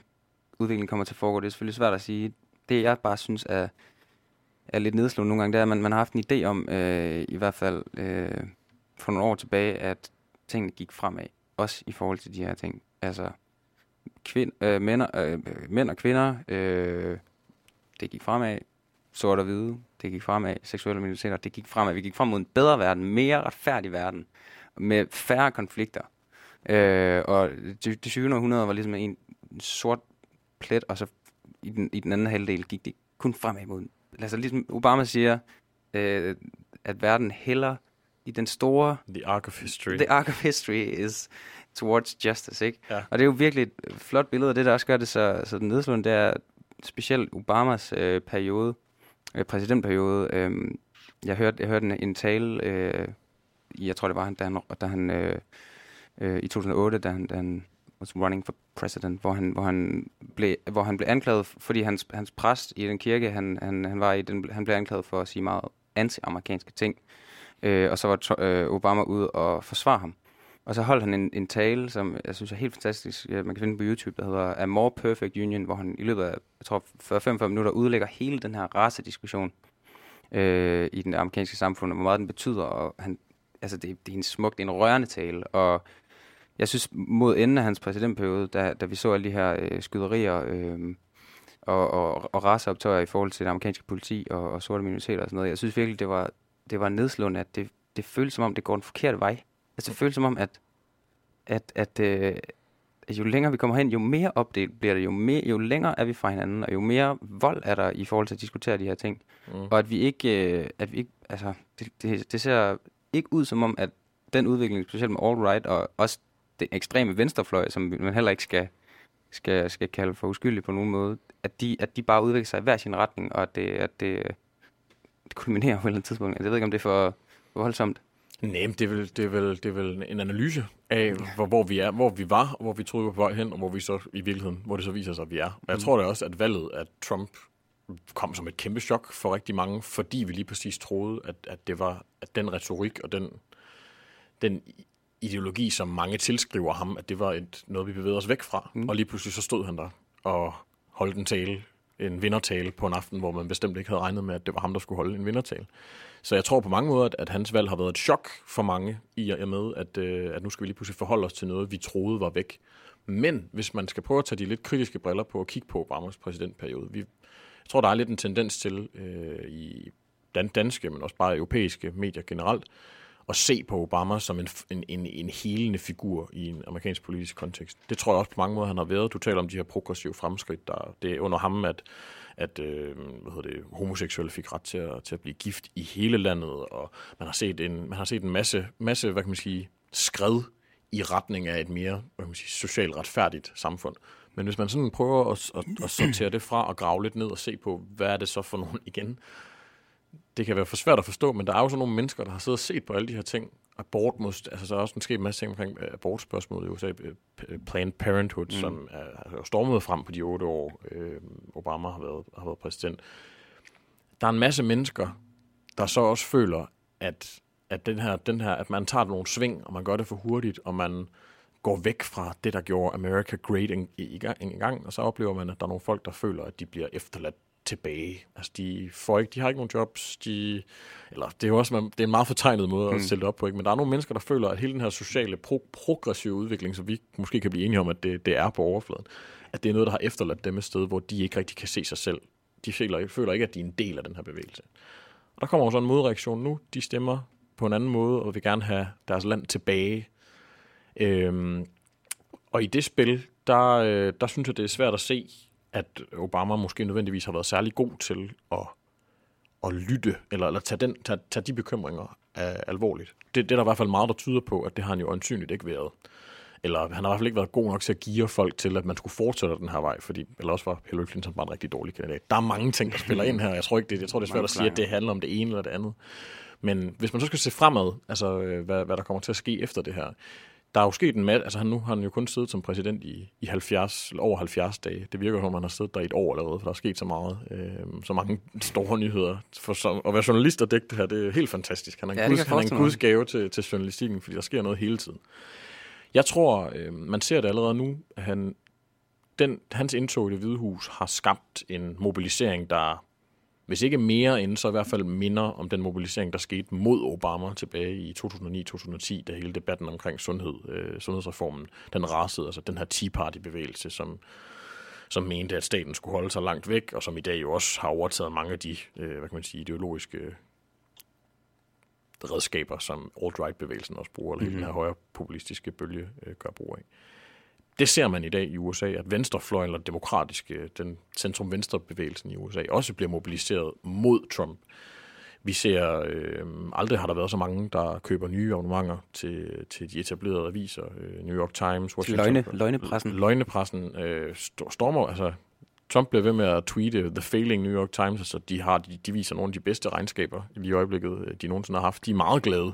udviklingen kommer til at foregå. Det er selvfølgelig svært at sige. Det, jeg bare synes er, er lidt nedslående nogle gange, det er, at man, man har haft en idé om, øh, i hvert fald øh, for nogle år tilbage, at tingene gik fremad. Også i forhold til de her ting. Altså, kvind, øh, mænd, øh, mænd og kvinder, øh, det gik fremad. Sort og hvide, det gik fremad. Seksuelle minoriteter, det gik fremad. Vi gik frem mod en bedre verden, mere retfærdig verden, med færre konflikter. Øh, og det, det 20. århundrede var ligesom en sort plet, og så i den, i den anden halvdel gik det kun fremad mod. Altså ligesom Obama siger, øh, at verden hælder i den store The Arc of History. The arc of history is towards justice, ikke? Ja. Og det er jo virkelig et flot billede, og det, der også gør det så, så nedslående, det er specielt Obamas øh, periode, øh, præsidentperiode. Øh, jeg hørte, jeg hørte en, en tale, øh, jeg tror det var, han, da han, da han øh, øh, i 2008, da han, da han was running for president, hvor han, hvor han, blev, hvor han blev anklaget, fordi hans, hans præst i den kirke, han, han, han var i, den, han blev anklaget for at sige meget anti-amerikanske ting. Øh, og så var øh, Obama ude og forsvare ham. Og så holdt han en, en tale, som jeg synes er helt fantastisk. Ja, Man kan finde på YouTube, der hedder A More Perfect Union, hvor han i løbet af, jeg tror, 45 minutter udlægger hele den her racediskussion øh, i den amerikanske samfund, og hvor meget den betyder. Og han, altså det, det er en smuk, det er en rørende tale. Og jeg synes, mod enden af hans præsidentperiode, da, da vi så alle de her øh, skyderier øh, og, og, og raceoptøjer i forhold til det amerikanske politi og, og sorte minoriteter og sådan noget, jeg synes virkelig, det var, det var nedslående, at det, det føles som om, det går den forkerte vej. Altså det føles som om, at, at, at, øh, at jo længere vi kommer hen, jo mere opdelt bliver det, jo, mere, jo længere er vi fra hinanden, og jo mere vold er der i forhold til at diskutere de her ting. Mm. Og at vi ikke, øh, at vi ikke altså, det, det, det ser ikke ud som om, at den udvikling, specielt med alt-right, og også den ekstreme venstrefløj, som man heller ikke skal, skal, skal kalde for uskyldig på nogen måde, at de, at de bare udvikler sig i hver sin retning, og at det, at det kulminerer på et eller andet tidspunkt. Jeg ved ikke, om det er for, voldsomt. Nej, men det er, vel, det, er vel, det er vel en analyse af, hvor, hvor vi er, hvor vi var, og hvor vi troede vi var på vej hen, og hvor vi så i virkeligheden, hvor det så viser sig, at vi er. Og jeg tror da også, at valget af Trump kom som et kæmpe chok for rigtig mange, fordi vi lige præcis troede, at, at det var at den retorik og den, den ideologi, som mange tilskriver ham, at det var et, noget, vi bevægede os væk fra. Mm. Og lige pludselig så stod han der og holdt en tale, en vindertale på en aften, hvor man bestemt ikke havde regnet med, at det var ham, der skulle holde en vindertale. Så jeg tror på mange måder, at, at hans valg har været et chok for mange, i og med, at, øh, at nu skal vi lige pludselig forholde os til noget, vi troede var væk. Men hvis man skal prøve at tage de lidt kritiske briller på og kigge på Obamas præsidentperiode, vi, jeg tror, der er lidt en tendens til øh, i danske, men også bare europæiske medier generelt, at se på Obama som en, en, en, en helende figur i en amerikansk politisk kontekst. Det tror jeg også på mange måder, han har været. Du taler om de her progressive fremskridt. Der, det er under ham, at, at øh, hvad hedder det, homoseksuelle fik ret til at, til at blive gift i hele landet, og man har set en, man har set en masse, masse hvad kan man sige, skred i retning af et mere hvad kan man sige, socialt retfærdigt samfund. Men hvis man sådan prøver at, at, at sortere det fra og grave lidt ned og se på, hvad er det så for nogen igen, det kan være for svært at forstå, men der er jo så nogle mennesker, der har siddet og set på alle de her ting. Abort, altså der er også sket en masse ting omkring øh, abortspørgsmålet i USA. øh, P- Planned Parenthood, mm. som er, er stormet frem på de otte år, øh, Obama har været, har været præsident. Der er en masse mennesker, der så også føler, at, at, den her, den her, at man tager nogle sving, og man gør det for hurtigt, og man går væk fra det, der gjorde America great en, gang, en gang, og så oplever man, at der er nogle folk, der føler, at de bliver efterladt tilbage. Altså, de, får ikke, de har ikke nogen jobs, de, eller det er jo også det er en meget fortegnet måde at stille det op på, ikke? men der er nogle mennesker, der føler, at hele den her sociale, pro- progressive udvikling, som vi måske kan blive enige om, at det, det er på overfladen, at det er noget, der har efterladt dem et sted, hvor de ikke rigtig kan se sig selv. De føler, føler ikke, at de er en del af den her bevægelse. Og der kommer jo så en modreaktion nu. De stemmer på en anden måde, og vil gerne have deres land tilbage. Øhm, og i det spil, der, øh, der synes jeg, det er svært at se, at Obama måske nødvendigvis har været særlig god til at, at lytte, eller, eller tage, den, tage, tage de bekymringer uh, alvorligt. Det, det er der i hvert fald meget, der tyder på, at det har han jo øjensynligt ikke været. Eller han har i hvert fald ikke været god nok til at give folk til, at man skulle fortsætte den her vej, fordi eller også var Hillary Clinton bare en rigtig dårlig kandidat. Der er mange ting, der spiller ind her. Jeg tror ikke, det, jeg tror, det er svært at sige, at det handler om det ene eller det andet. Men hvis man så skal se fremad, altså øh, hvad, hvad der kommer til at ske efter det her, der er jo sket en masse, altså han, nu har han jo kun siddet som præsident i, i 70, eller over 70 dage. Det virker som om, han har siddet der i et år allerede, for der er sket så meget, øh, så mange store nyheder. For så, at være journalist og dække det her, det er helt fantastisk. Han er en, Ja, guds, han er en guds gave til, til journalistikken, fordi der sker noget hele tiden. Jeg tror, øh, man ser det allerede nu, at han, den, hans indtog i det hvide hus har skabt en mobilisering, der hvis ikke mere end, så i hvert fald minder om den mobilisering, der skete mod Obama tilbage i 2009-2010, da hele debatten omkring sundhed, øh, sundhedsreformen, den rasede, altså den her Tea Party-bevægelse, som, som mente, at staten skulle holde sig langt væk, og som i dag jo også har overtaget mange af de, øh, hvad kan man sige, ideologiske redskaber, som alt-right-bevægelsen også bruger, eller mm-hmm. den her højre populistiske bølge øh, gør brug af. Det ser man i dag i USA, at venstrefløjen eller demokratiske, den centrum-venstre-bevægelsen i USA, også bliver mobiliseret mod Trump. Vi ser, øh, aldrig har der været så mange, der køber nye abonnementer til, til de etablerede aviser. Øh, New York Times, Washington Løgne, løgnepressen. Løgnepressen øh, stormer, altså Trump bliver ved med at tweete The Failing New York Times, altså de, har, de, de viser nogle af de bedste regnskaber i øjeblikket, øh, de nogensinde har haft. De er meget glade,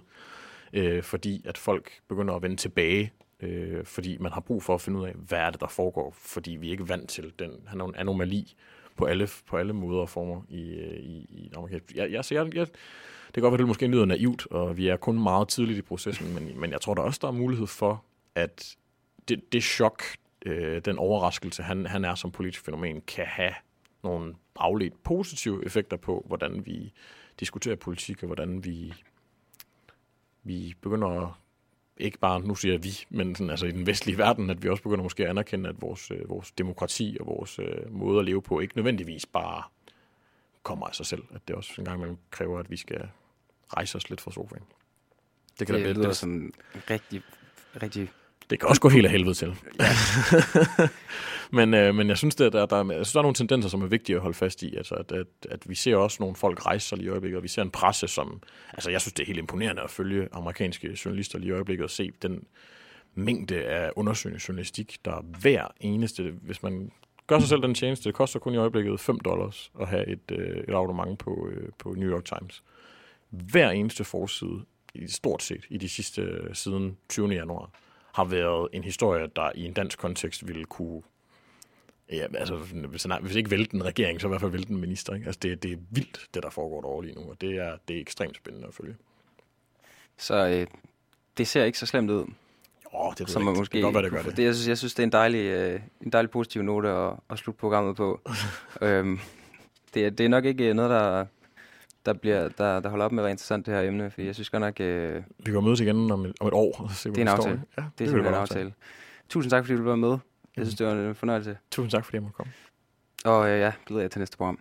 øh, fordi at folk begynder at vende tilbage, øh, fordi man har brug for at finde ud af, hvad er det, der foregår, fordi vi er ikke vant til den han en anomali på alle, på alle måder og former i, øh, i, i amerikansk. Jeg, jeg, jeg, jeg, det kan godt være, det måske lyder naivt, og vi er kun meget tidligt i processen, men, men jeg tror der også, der er mulighed for, at det, det chok, øh, den overraskelse, han, han er som politisk fænomen, kan have nogle afledt positive effekter på, hvordan vi diskuterer politik, og hvordan vi, vi begynder at ikke bare, nu siger jeg vi, men sådan, altså i den vestlige verden, at vi også begynder måske at anerkende, at vores, øh, vores demokrati og vores øh, måde at leve på ikke nødvendigvis bare kommer af sig selv. At det også en gang imellem kræver, at vi skal rejse os lidt fra sofaen. Det kan det da lyder det, som rigtig, rigtig det kan også gå helt af helvede til. Ja. men, øh, men jeg synes, der, der, der, jeg synes, der er nogle tendenser, som er vigtige at holde fast i. Altså, at, at, at vi ser også nogle folk rejse sig lige i øjeblikket, og vi ser en presse, som... Altså, jeg synes, det er helt imponerende at følge amerikanske journalister lige i øjeblikket og se den mængde af undersøgende journalistik, der er hver eneste... Hvis man gør sig selv den tjeneste, det koster kun i øjeblikket 5 dollars at have et, øh, et abonnement på, øh, på New York Times. Hver eneste forside, i stort set i de sidste siden 20. januar, har været en historie, der i en dansk kontekst ville kunne Ja, altså, hvis, nej, hvis ikke vælte en regering, så i hvert fald vælte en minister. Ikke? Altså, det, det er vildt, det der foregår derovre lige nu, og det er, det er ekstremt spændende at følge. Så øh, det ser ikke så slemt ud. Jo, det, som man måske, det kan godt være, det gør det. det jeg, synes, jeg synes, det er en dejlig, øh, en dejlig positiv note at, at slutte programmet på. øhm, det, det er nok ikke noget, der der, bliver, der, der holder op med at være interessant, det her emne, for jeg synes godt nok... Øh, vi går mødes igen om et, om et år. Og se, det er en aftale. Ja, det, det er simpelthen en aftale. Tusind tak, fordi du var med. Jeg synes, det var en fornøjelse. Tusind tak, fordi jeg måtte komme. Og øh, ja, glæder jeg til næste program.